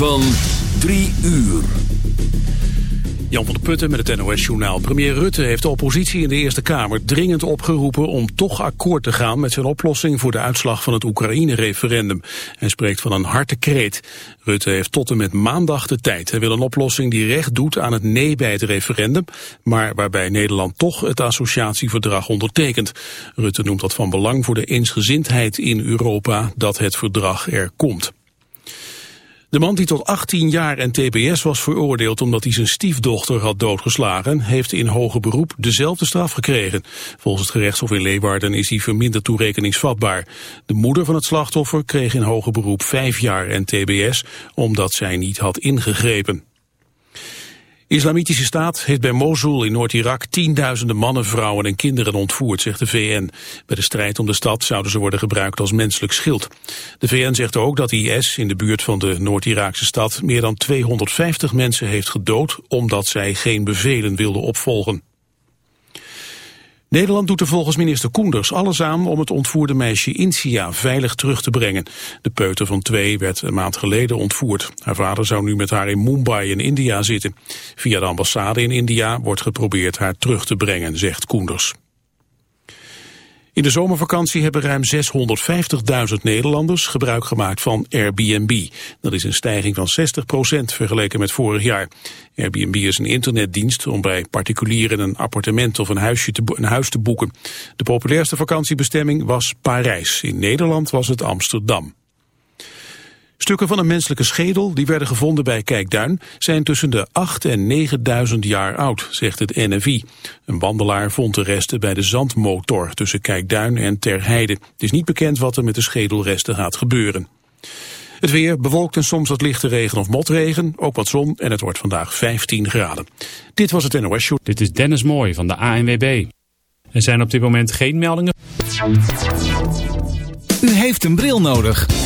Van 3 uur. Jan van der Putten met het NOS-journaal. Premier Rutte heeft de oppositie in de Eerste Kamer dringend opgeroepen om toch akkoord te gaan met zijn oplossing voor de uitslag van het Oekraïne-referendum. Hij spreekt van een harte kreet. Rutte heeft tot en met maandag de tijd. Hij wil een oplossing die recht doet aan het nee bij het referendum, maar waarbij Nederland toch het associatieverdrag ondertekent. Rutte noemt dat van belang voor de eensgezindheid in Europa dat het verdrag er komt. De man die tot 18 jaar en tbs was veroordeeld omdat hij zijn stiefdochter had doodgeslagen, heeft in hoger beroep dezelfde straf gekregen. Volgens het gerechtshof in Leeuwarden is hij verminderd toerekeningsvatbaar. De moeder van het slachtoffer kreeg in hoger beroep 5 jaar en tbs omdat zij niet had ingegrepen. Islamitische Staat heeft bij Mosul in Noord-Irak tienduizenden mannen, vrouwen en kinderen ontvoerd, zegt de VN. Bij de strijd om de stad zouden ze worden gebruikt als menselijk schild. De VN zegt ook dat IS in de buurt van de Noord-Iraakse stad meer dan 250 mensen heeft gedood omdat zij geen bevelen wilden opvolgen. Nederland doet er volgens minister Koenders alles aan om het ontvoerde meisje Insia veilig terug te brengen. De peuter van twee werd een maand geleden ontvoerd. Haar vader zou nu met haar in Mumbai in India zitten. Via de ambassade in India wordt geprobeerd haar terug te brengen, zegt Koenders. In de zomervakantie hebben ruim 650.000 Nederlanders gebruik gemaakt van Airbnb. Dat is een stijging van 60% vergeleken met vorig jaar. Airbnb is een internetdienst om bij particulieren een appartement of een, huisje te, een huis te boeken. De populairste vakantiebestemming was Parijs. In Nederland was het Amsterdam. Stukken van een menselijke schedel die werden gevonden bij Kijkduin zijn tussen de 8 en 9000 jaar oud, zegt het NFI. Een wandelaar vond de resten bij de zandmotor tussen Kijkduin en Terheide. Het is niet bekend wat er met de schedelresten gaat gebeuren. Het weer bewolkt en soms wat lichte regen of motregen, ook wat zon en het wordt vandaag 15 graden. Dit was het NOS Show. Dit is Dennis Mooij van de ANWB. Er zijn op dit moment geen meldingen. U heeft een bril nodig.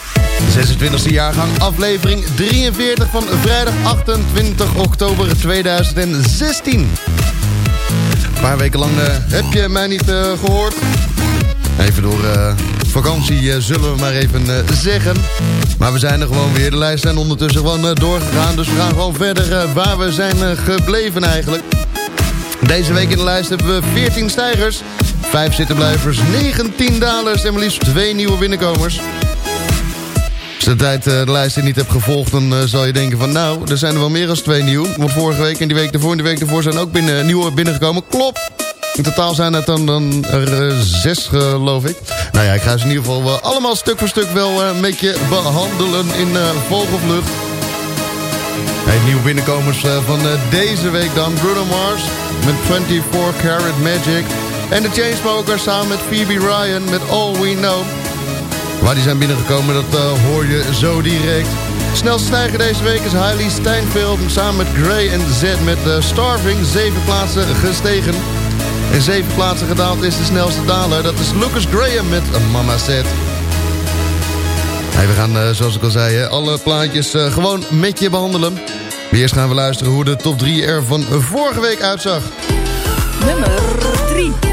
26e jaargang, aflevering 43 van vrijdag 28 oktober 2016. Een paar weken lang uh, heb je mij niet uh, gehoord. Even door uh, vakantie zullen we maar even zeggen. Maar we zijn er gewoon weer. De lijst zijn ondertussen gewoon doorgegaan. Dus we gaan gewoon verder waar we zijn gebleven eigenlijk. Deze week in de lijst hebben we 14 stijgers, 5 zittenblijvers, 19 dalers en maar liefst 2 nieuwe binnenkomers. Als je de tijd de lijst niet hebt gevolgd, dan uh, zal je denken van... nou, er zijn er wel meer dan twee nieuw. Want vorige week en die week ervoor en die week ervoor zijn ook binnen, nieuwe binnengekomen. Klopt! In totaal zijn het dan, dan er uh, zes, geloof ik. Nou ja, ik ga ze in ieder geval uh, allemaal stuk voor stuk wel een beetje behandelen in vogelvlucht. Hey, nieuwe binnenkomers van deze week dan. Bruno Mars met 24 Karat Magic. En de Chainsmokers samen met Phoebe Ryan met All We Know. Waar die zijn binnengekomen, dat uh, hoor je zo direct. Snelste stijger deze week is Hailey Steinfeld samen met Gray en Z met uh, Starving. Zeven plaatsen gestegen. En zeven plaatsen gedaald is de snelste daler. Dat is Lucas Graham met Mama Set. Hey, we gaan, zoals ik al zei, alle plaatjes gewoon met je behandelen. Eerst gaan we luisteren hoe de top 3 er van vorige week uitzag. Nummer 3.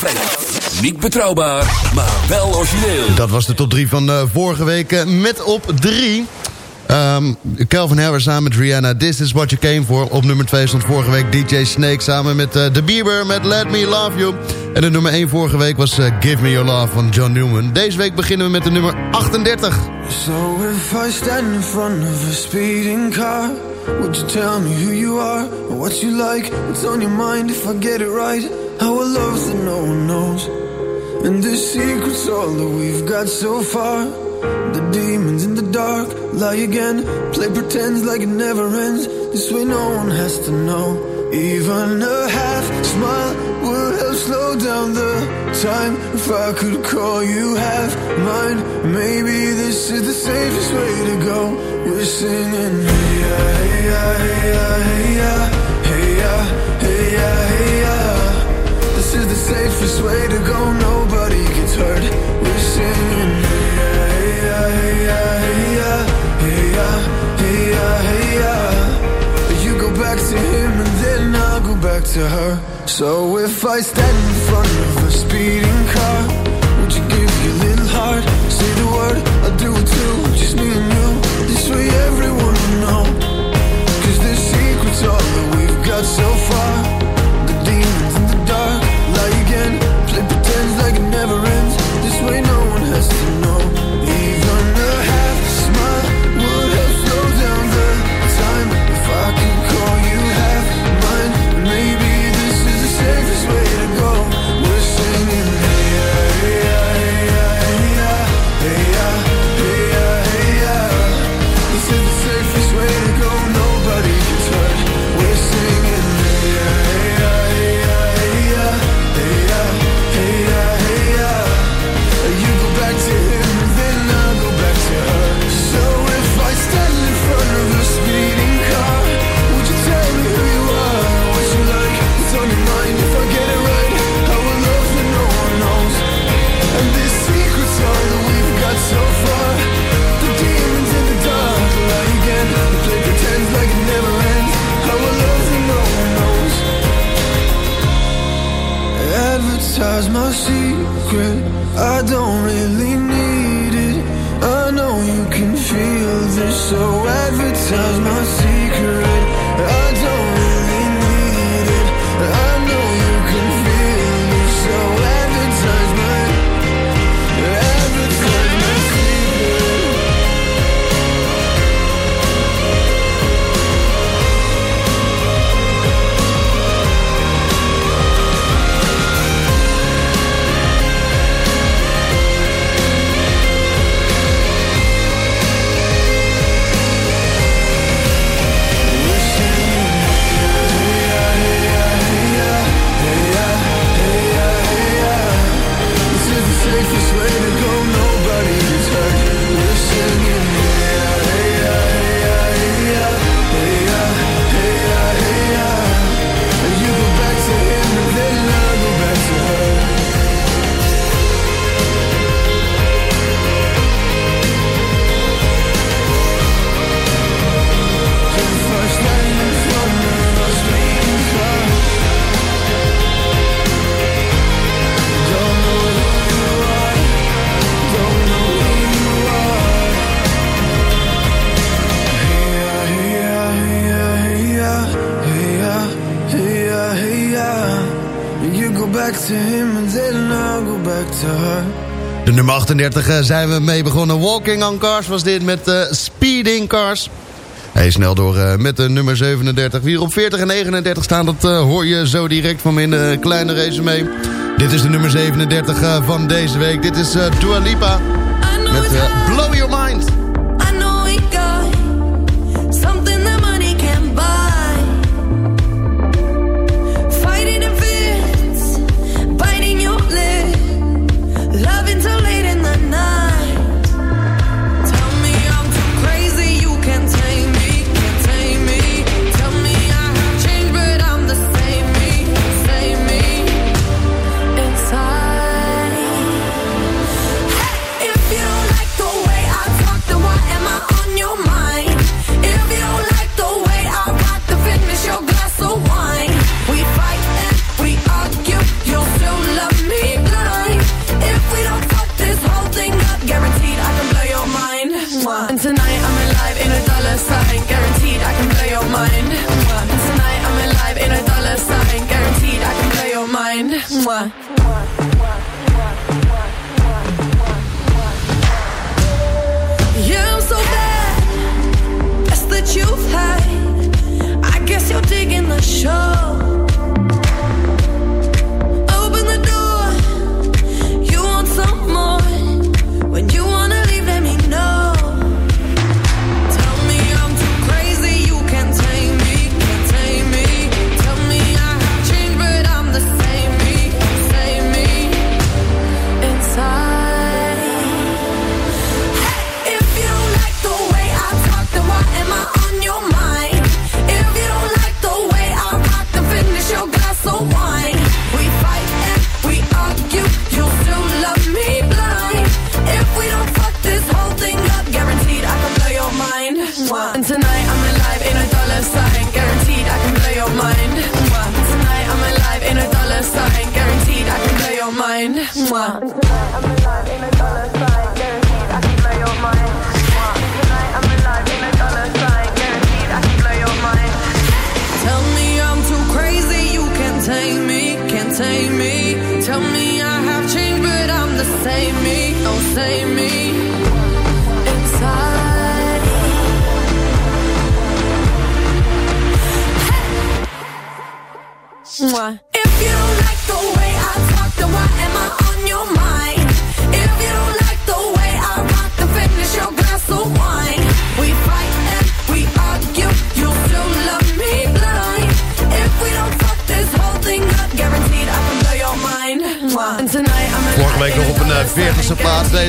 Vrijdag. Niet betrouwbaar, maar wel origineel. Dat was de top 3 van uh, vorige week. Uh, met op 3... Um, Calvin Harris samen met Rihanna, This Is What You Came For. Op nummer 2 stond vorige week DJ Snake samen met uh, The Bieber met Let Me Love You. En de nummer 1 vorige week was Give Me Your Love van John Newman. Deze week beginnen we met de nummer 38. So if I stand in front of a speeding car... Would you tell me who you are, or what you like, what's on your mind if I get it right? Our love's that no one knows. And the secret's all that we've got so far. The demons in the dark lie again. Play pretends like it never ends. This way no one has to know. Even a half smile would help slow down the time. If I could call you half mine Maybe this is the safest way to go. We're singing hey-ya, hey-ya, hey-ya, hey-ya, hey-ya is the safest way to go, nobody gets hurt. We're singing. Hey, yeah, hey, yeah, hey, yeah, hey, yeah, yeah, yeah. You go back to him and then I'll go back to her. So if I stand in front of a speeding car, would you give your little heart? Say the word, I'll do it too. Just me and you. This way everyone will know. Cause this secret's all that we've got so far. De nummer 38 eh, zijn we mee begonnen. Walking on Cars was dit met uh, Speeding Cars. Hey, snel door eh, met de nummer 37. Wie op 40 en 39 staan, dat hoor je zo direct van mijn kleine resume. Dit is de nummer 37 van deze week. Dit is Dua Lipa met Blow Your Mind. show.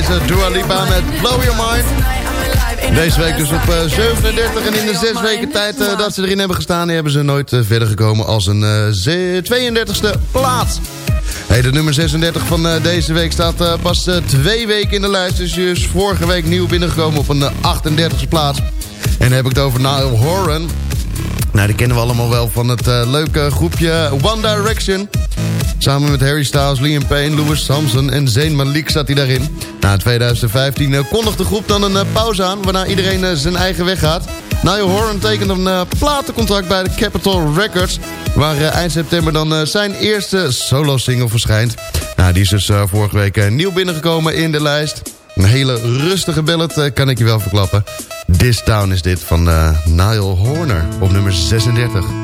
Deze Dua Lipa met Blow Your Mind. Deze week dus op eh, 37 en in de zes weken tijd eh, dat ze erin hebben gestaan... hebben ze nooit eh, verder gekomen als een eh, ze- 32ste plaats. Hey, de nummer 36 van eh, deze week staat eh, pas eh, twee weken in de lijst. Dus is vorige week nieuw binnengekomen op een eh, 38ste plaats. En dan heb ik het over Niall Horan. Nou, die kennen we allemaal wel van het eh, leuke groepje One Direction. Samen met Harry Styles, Liam Payne, Louis Thompson en Zayn Malik zat hij daarin. Na in 2015 eh, kondigt de groep dan een eh, pauze aan... waarna iedereen eh, zijn eigen weg gaat. Niall Horan tekent een platencontract bij de Capitol Records... waar eind september dan zijn eerste solo-single verschijnt. Nou, die is dus vorige week nieuw binnengekomen in de lijst. Een hele rustige ballad kan ik je wel verklappen. This Town is dit van Niall Horner op nummer 36.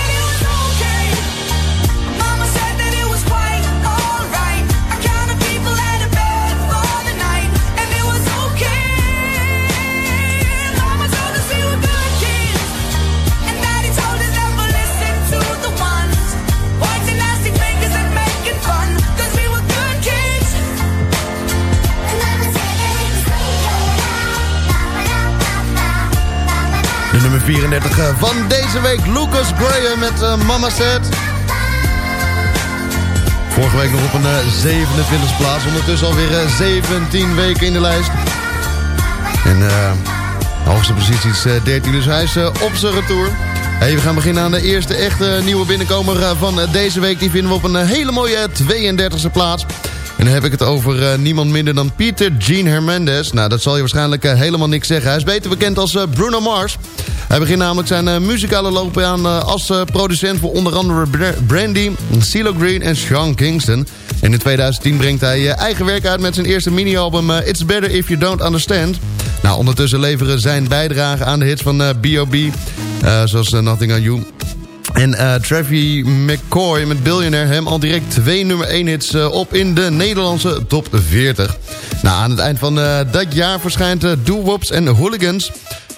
34 eh, van deze week, Lucas Graham met eh, Mama Said. Vorige week nog op een eh, 27e plaats. Ondertussen alweer eh, 17 weken in de lijst. En eh, de hoogste positie is eh, 13, dus hij is eh, op zijn retour. Hey, we gaan beginnen aan de eerste echte nieuwe binnenkomer eh, van eh, deze week. Die vinden we op een eh, hele mooie 32e plaats. En dan heb ik het over eh, niemand minder dan Peter Gene Hernandez. Nou, dat zal je waarschijnlijk eh, helemaal niks zeggen. Hij is beter bekend als eh, Bruno Mars. Hij begint namelijk zijn eh, muzikale loopbaan uh, als uh, producent voor onder andere Bra Brandy, CeeLo Green en Sean Kingston. En in 2010 brengt hij eigen werk uit met zijn eerste mini-album It's Better If You Don't Understand. Nou, ondertussen leveren zijn bijdrage aan de hits van B.O.B. zoals Nothing On You. En uh, McCoy met Billionaire hem al direct twee nummer 1 hits op in de Nederlandse top 40. Nou, aan het eind van dat jaar verschijnt uh, Do Wops en Hooligans...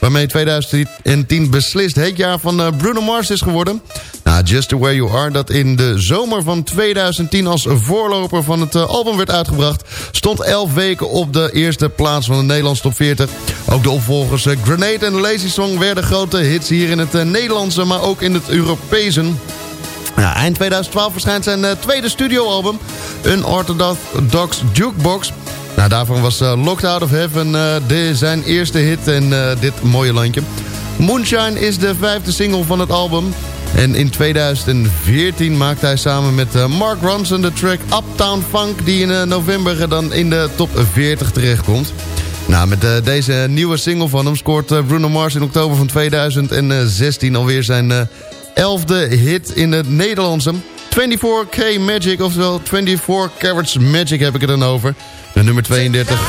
waarmee 2010 beslist het jaar van Bruno Mars is geworden. Nou, Just The Way You Are, dat in de zomer van 2010 als voorloper van het album werd uitgebracht... stond 11 weken op de eerste plaats van de Nederlandse top 40. Ook de opvolgers Grenade en Lazy Song werden grote hits hier in het Nederlandse... maar ook in het Europese. Eind 2012 verschijnt zijn tweede studioalbum, Unorthodox Jukebox. Nou, daarvan was uh, Locked Out of Heaven uh, de, zijn eerste hit en dit mooie landje. Moonshine is de vijfde single van het album. En in 2014 maakte hij samen met Mark Ronson de track Uptown Funk... die in november dan in de top 40 terechtkomt. Nou, met deze nieuwe single van hem scoort Bruno Mars in oktober van 2016 alweer zijn elfde hit in het Nederlandse. 24K Magic, oftewel 24 Carats Magic heb ik het dan over. De nummer 32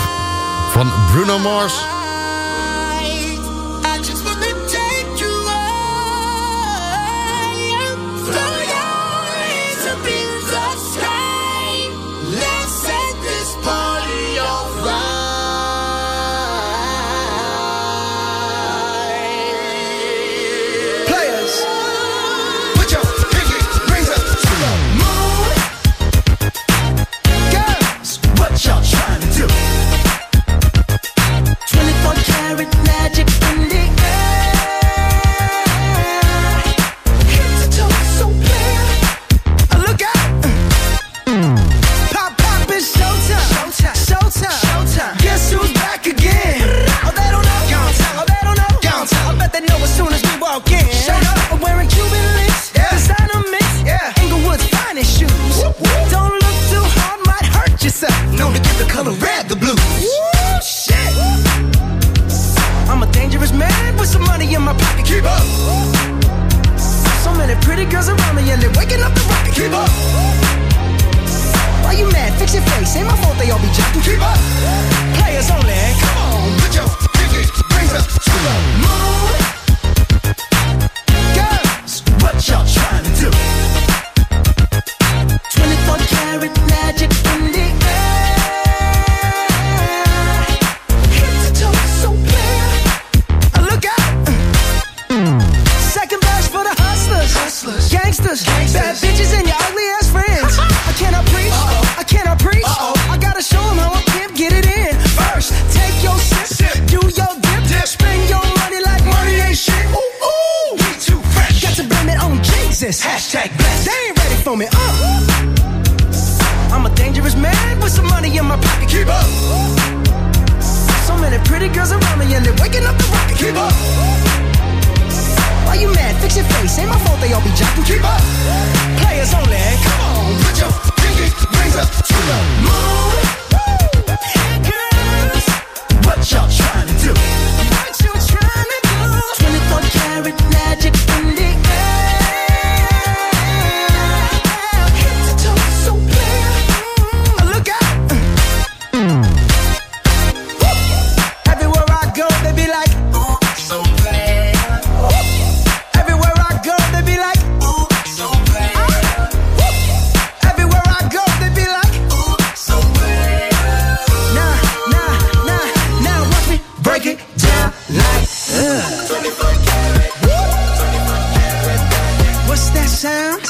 van Bruno Mars.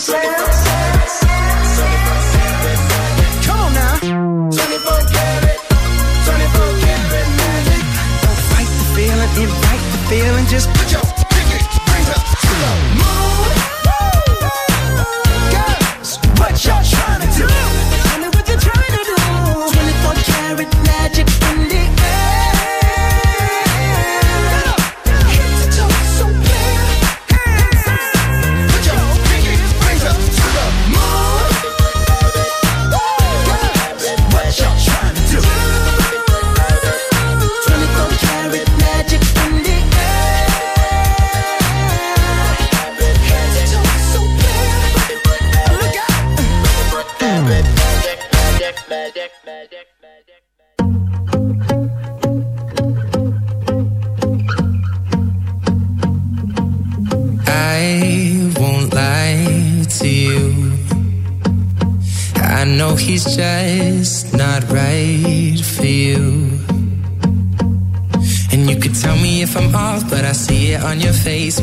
yourself.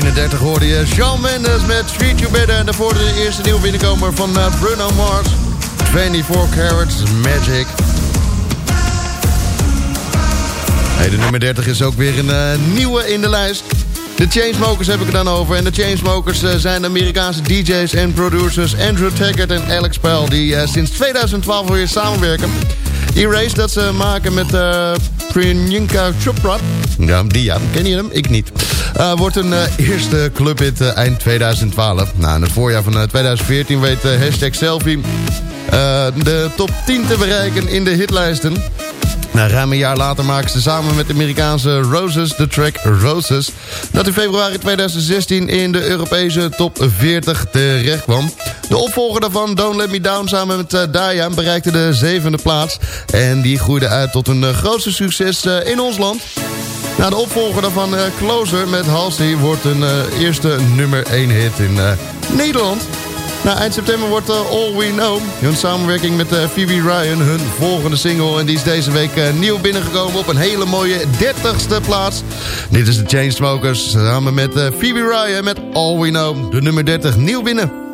31 hoorde je Shawn Mendes met Treat You Better. En daarvoor de eerste nieuwe binnenkomer van uh, Bruno Mars. 24 Carats Magic. Hey, de nummer 30 is ook weer een uh, nieuwe in de lijst. De Chainsmokers heb ik het dan over. En de Chainsmokers uh, zijn Amerikaanse DJ's en producers Andrew Taggart en Alex Pell... die sinds 2012 weer samenwerken. Erase dat ze maken met uh, Chopra. Ja, die ja, ken je hem? Ik niet. Uh, wordt een uh, eerste clubhit uh, eind 2012. Nou, in het voorjaar van 2014 weet hashtag selfie de top 10 te bereiken in de hitlijsten. Nou, ruim een jaar later maken ze samen met de Amerikaanse Roses de track Roses... dat in februari 2016 in de Europese top 40 terecht kwam. De opvolger daarvan, Don't Let Me Down, samen met uh, Daya... bereikte de zevende plaats. En die groeide uit tot een grootste succes in ons land. Nou, de opvolger daarvan, Closer met Halsey... wordt een eerste nummer 1 hit in Nederland... Nou, eind september wordt All We Know. Hun samenwerking met Phoebe Ryan, hun volgende single. En die is deze week nieuw binnengekomen op een hele mooie 30ste plaats. Dit is de Chainsmokers samen met Phoebe Ryan met All We Know. De nummer 30 nieuw binnen.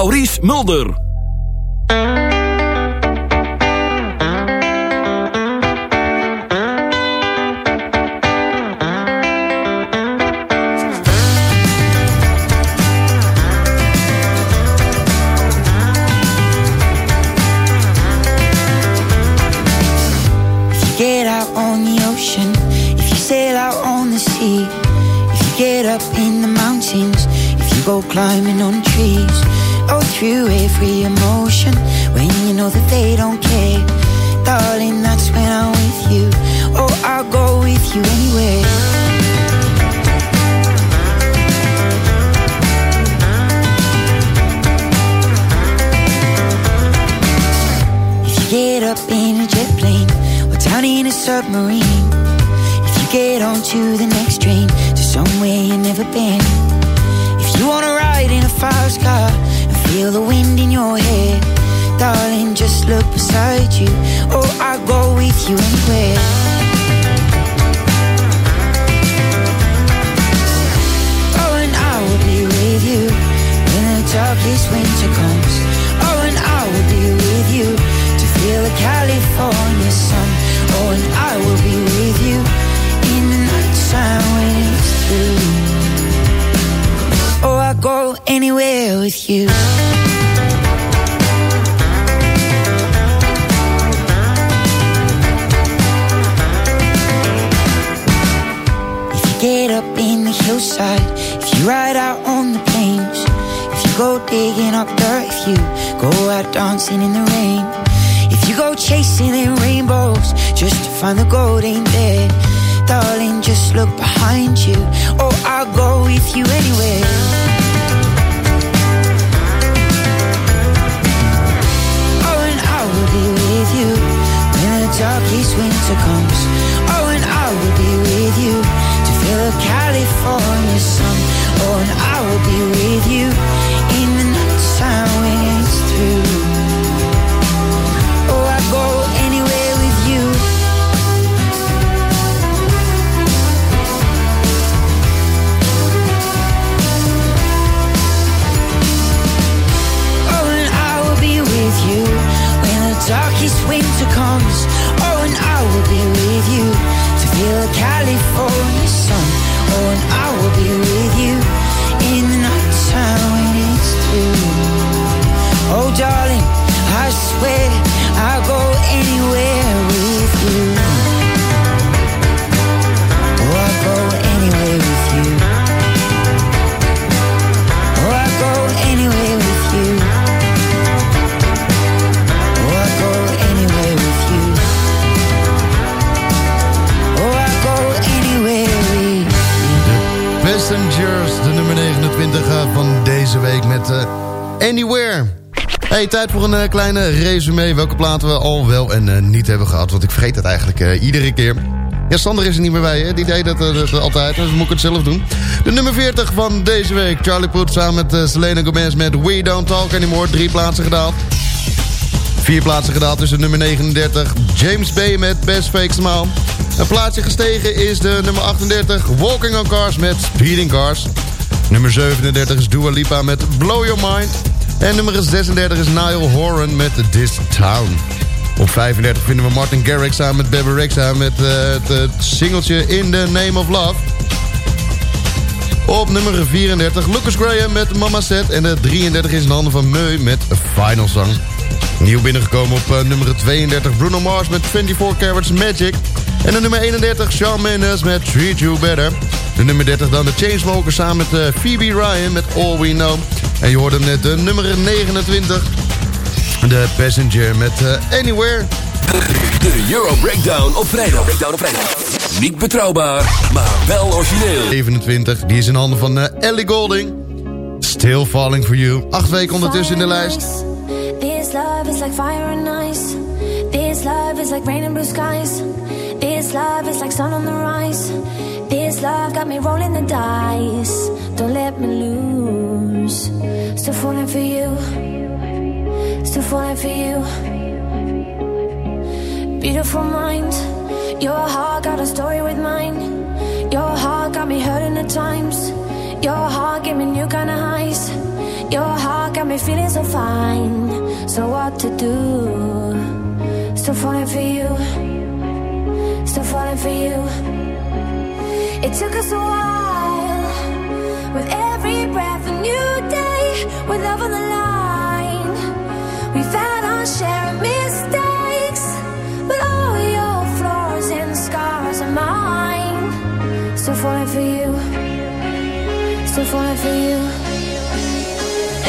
Maurice Mulder. Passengers, de nummer 29 van deze week met eh, Anywhere. Hey, tijd voor een eh, kleine resume. Welke platen we al wel en eh, niet hebben gehad. Want ik vergeet het eigenlijk eh, iedere keer. Ja, Sander is er niet meer bij, hè? Die deed dat, eh, altijd, dus moet ik het zelf doen. De nummer 40 van deze week. Charlie Puth samen met eh, Selena Gomez met We Don't Talk Anymore. Drie plaatsen gedaald. Vier plaatsen gedaald tussen nummer 39. James Bay met Best Fake Smile. Een plaatsje gestegen is de nummer 38. Walking on Cars met Speeding Cars. Nummer 37 is Dua Lipa met Blow Your Mind. En nummer 36 is Niall Horan met This Town. Op 35 vinden we Martin Garrix samen met Bebe Rexha met eh, het, singeltje In the Name of Love. Op nummer 34 Lucas Graham met Mama Set. En de 33 is in handen van Meu met Final Song. Nieuw binnengekomen op eh, nummer 32 Bruno Mars met 24 Carats Magic. En de nummer 31 Shawn Mendes met Treat You Better. De nummer 30 dan de Chainsmokers samen met eh, Phoebe Ryan met All We Know. En je hoorde hem net de nummer 29. De Passenger met eh, Anywhere. De Euro Breakdown op vrijdag. Breakdown op vrijdag. Niet betrouwbaar, maar wel origineel. 27, die is in handen van Ellie Golding. Still Falling For You. Acht weken ondertussen in de lijst. This love is like fire and ice. This love is like rain and blue skies. This love is like sun on the rise. This love got me rolling the dice. Don't let me lose. Still falling for you. Still falling for you. Beautiful mind. Your heart got a story with mine. Your heart got me hurting at times. Your heart gave me new kind of highs. Your heart got me feeling so fine. So what to do? Still falling for you. Still falling for you. It took us a while. With every breath, a new day. With love on the line. we found our share of mistakes. But all your flaws and scars are mine. Still falling for you. Still falling for you.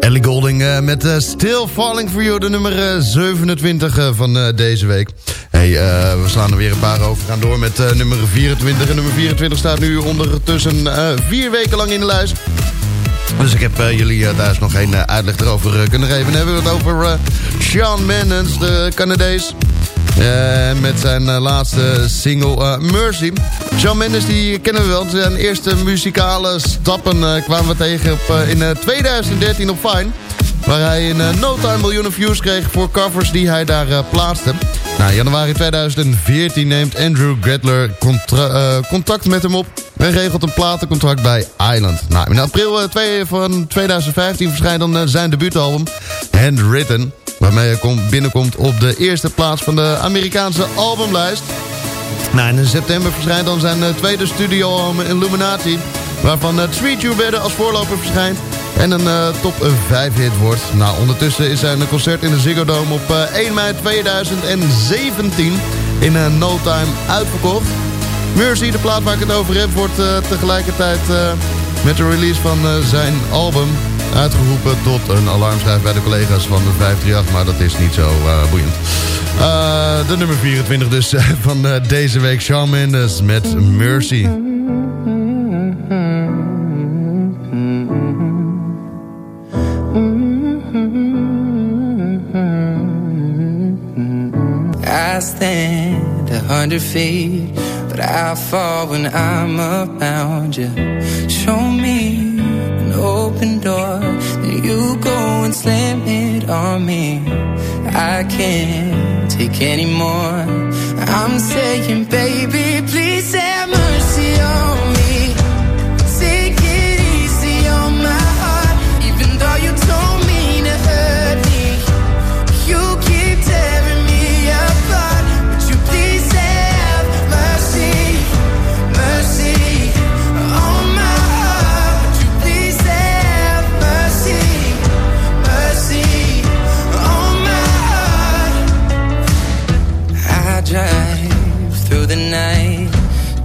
Ellie Golding eh, met eh, Still Falling For You, de nummer eh, 27 eh, van deze week. Hey, we slaan er weer een paar over. Gaan door met nummer 24. En nummer 24 staat nu ondertussen vier weken lang in de lijst. Dus ik heb jullie eh, thuis nog geen uitleg erover kunnen geven. Dan hebben we het over Sean Mendes, de Canadees. Eh, met zijn eh, laatste single eh, Mercy. Shawn Mendes die kennen we wel. Zijn eerste muzikale stappen kwamen we tegen op, in eh, 2013 op Fine. Waar hij in no time miljoenen views kreeg voor covers die hij daar plaatste. Nou, in januari 2014 neemt Andrew Gretler contact met hem op... en regelt een platencontract bij Island. Nou, in april van 2015 verschijnt dan zijn debuutalbum Handwritten... waarmee hij kom- binnenkomt op de eerste plaats van de Amerikaanse albumlijst. Nou, in september verschijnt dan zijn eh, tweede studioalbum Illuminati... waarvan uh, Treat You Better als voorloper verschijnt... en een eh, top 5 hit wordt. Nou, ondertussen is zijn concert in de Ziggo Dome op eh, 1 mei 2017... in eh, no time uitverkocht. Mercy, de plaat waar ik het over heb... wordt eh, tegelijkertijd eh, met de release van eh, zijn album... uitgeroepen tot een alarmschrijf bij de collega's van de 538... maar dat is niet zo eh, boeiend. Eh, de nummer 24 dus eh, van deze week. Shawn Mendes met Mercy. I stand a hundred feet, but I fall when I'm around you. Show me an open door, then you go and slam it on me. I can't take anymore. I'm saying, baby, please have mercy on me.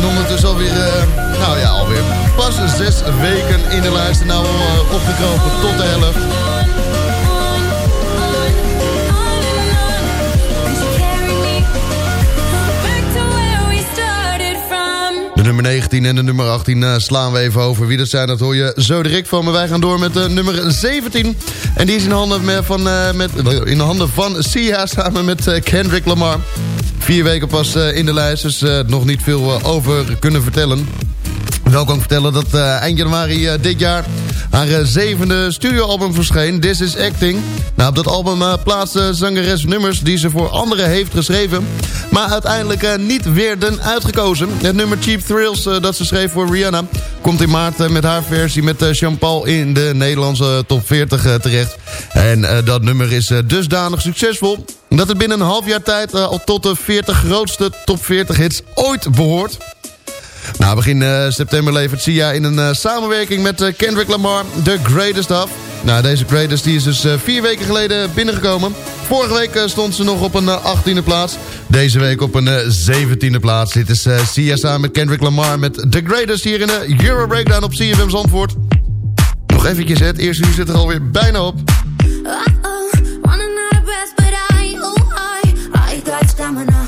En ondertussen alweer, eh, nou ja, alweer pas zes weken in de lijst. Nou uh, opgekropen tot de helft. De nummer 19 en de nummer 18 eh, slaan we even over. Wie dat zijn, dat hoor je zo direct van. Maar wij gaan door met de nummer 17. En die is in handen, van, met, in de handen van Sia samen met Kendrick Lamar. Vier weken pas in de lijst, dus nog niet veel over kunnen vertellen. Wel kan ik vertellen dat eind januari dit jaar haar uh, zevende studioalbum verscheen, This Is Acting. Nou, op dat album uh, plaatste zangeres nummers die ze voor anderen heeft geschreven. Maar uiteindelijk uh, niet werden uitgekozen. Het nummer Cheap Thrills dat ze schreef voor Rihanna... komt in maart met haar versie met Jean-Paul in de Nederlandse top 40 terecht. En dat nummer is dusdanig succesvol... dat het binnen een half jaar tijd al tot de 40 grootste top 40 hits ooit behoort... Nou, begin uh, september levert Sia in een uh, samenwerking met uh, Kendrick Lamar The Greatest Of. Nou, deze Greatest die is dus vier weken geleden binnengekomen. Vorige week stond ze nog op een 18e plaats. Deze week op een 17e plaats. Dit is Sia samen met Kendrick Lamar met The Greatest hier in de Euro Breakdown op CFM Zandvoort. Nog eventjes, het eerste uur zit er alweer bijna op. De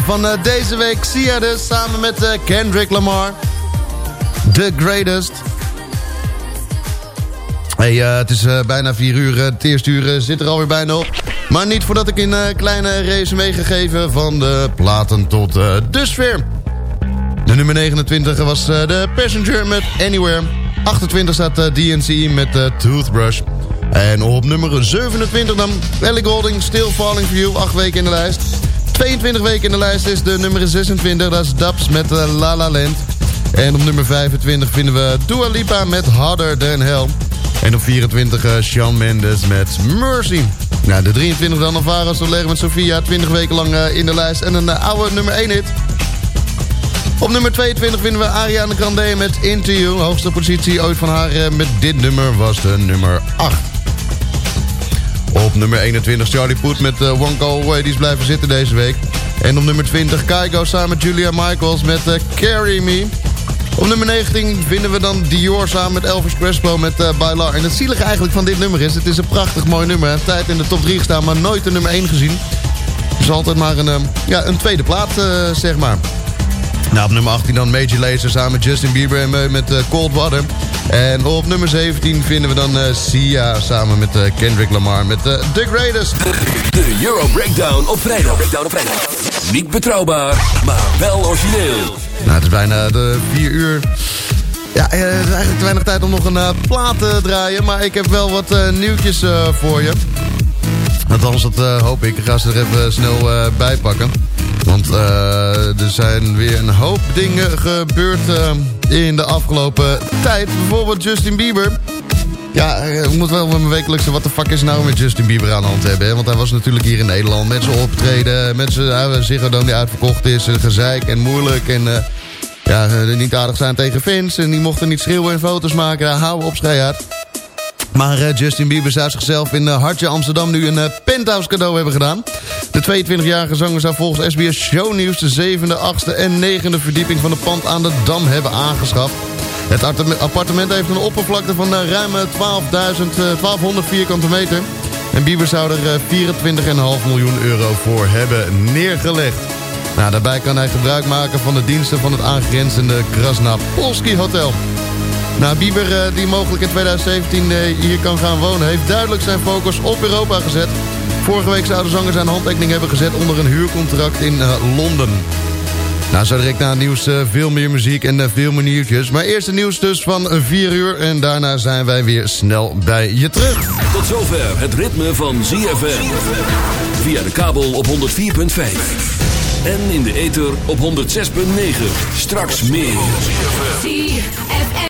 van eh, deze week. Sia dus samen met eh, Kendrick Lamar. The Greatest. Hey, het is bijna 4 uur. Het eerste uur zit er alweer bijna op. Maar niet voordat ik een kleine race meegegeven van de platen tot de sfeer. De nummer 29 was de Passenger met Anywhere. 28 staat DNC met Toothbrush. En op nummer 27 dan Ellie Golding, Still Falling For You. 8 weken in de lijst. 22 weken in de lijst is de nummer 26. Dat is Dubs met uh, La La Land. En op nummer 25 vinden we Dua Lipa met Harder Than Hell. En op 24 uh, Shawn Mendes met Mercy. Nou, de 23 dan Alvaro Soler met Sofia. 20 weken lang uh, in de lijst. En een oude nummer 1 hit. Op nummer 22 vinden we Ariana Grande met You. Hoogste positie ooit van haar met dit nummer was de nummer 8. Op nummer 21 Charlie Puth met uh, One Go Away. Die is blijven zitten deze week. En op nummer 20 Kygo samen met Julia Michaels met uh, Carry Me. Op nummer 19 vinden we dan Dior samen met Elvis Crespo met uh, Bailar. En het zielige eigenlijk van dit nummer is... het is een prachtig mooi nummer. Tijd in de top 3 gestaan, maar nooit de nummer 1 gezien. Dus altijd maar een, uh, ja, een tweede plaat, uh, zeg maar. Nou, op nummer 18 dan Major Lazer samen met Justin Bieber en met Cold Water. En op nummer 17 vinden we dan Sia samen met Kendrick Lamar met The Greatest. De Euro Breakdown op vrijdag. Breakdown op vrijdag. Niet betrouwbaar, maar wel origineel. Nou, het is bijna de 4 uur. Ja, het is eigenlijk te weinig tijd om nog een uh, plaat te draaien. Maar ik heb wel wat uh, nieuwtjes uh, voor je. Althans, dat hoop ik. Ik ga ze er even snel bij pakken. Want er zijn weer een hoop dingen gebeurd in de afgelopen tijd. Bijvoorbeeld Justin Bieber. Ja, ik moet wel mijn wekelijkse wat de fuck is nou met Justin Bieber aan de hand hebben. Hè? Want hij was natuurlijk hier in Nederland met zijn optreden. Met zijn uh, Ziggo Dome die uitverkocht is. Gezeik en moeilijk. En uh, ja, niet aardig zijn tegen Vince. En die mochten niet schreeuwen en foto's maken. Ja, hou op, uit. Maar uh, Justin Bieber zou zichzelf in uh, Hartje Amsterdam nu een uh, penthouse cadeau hebben gedaan. De 22-jarige zanger zou volgens SBS Shownieuws de zevende, achtste en negende verdieping van het pand aan de Dam hebben aangeschaft. Het appartement heeft een oppervlakte van ruim 12.000, 1200 vierkante meter. En Bieber zou er 24,5 miljoen euro voor hebben neergelegd. Nou, daarbij kan hij gebruik maken van de diensten van het aangrenzende Krasnapolski Hotel. Nou, Bieber, die mogelijk in 2017 hier kan gaan wonen... heeft duidelijk zijn focus op Europa gezet. Vorige week zou de zanger zijn handtekening hebben gezet... onder een huurcontract in Londen. Nou, zo direct na het nieuws uh, veel meer muziek en uh, veel meer nieuwtjes. Maar eerst het nieuws dus van 4 uur. En daarna zijn wij weer snel bij je terug. Tot zover het ritme van ZFM. Via de kabel op 104.5. En in de ether op 106.9. Straks meer.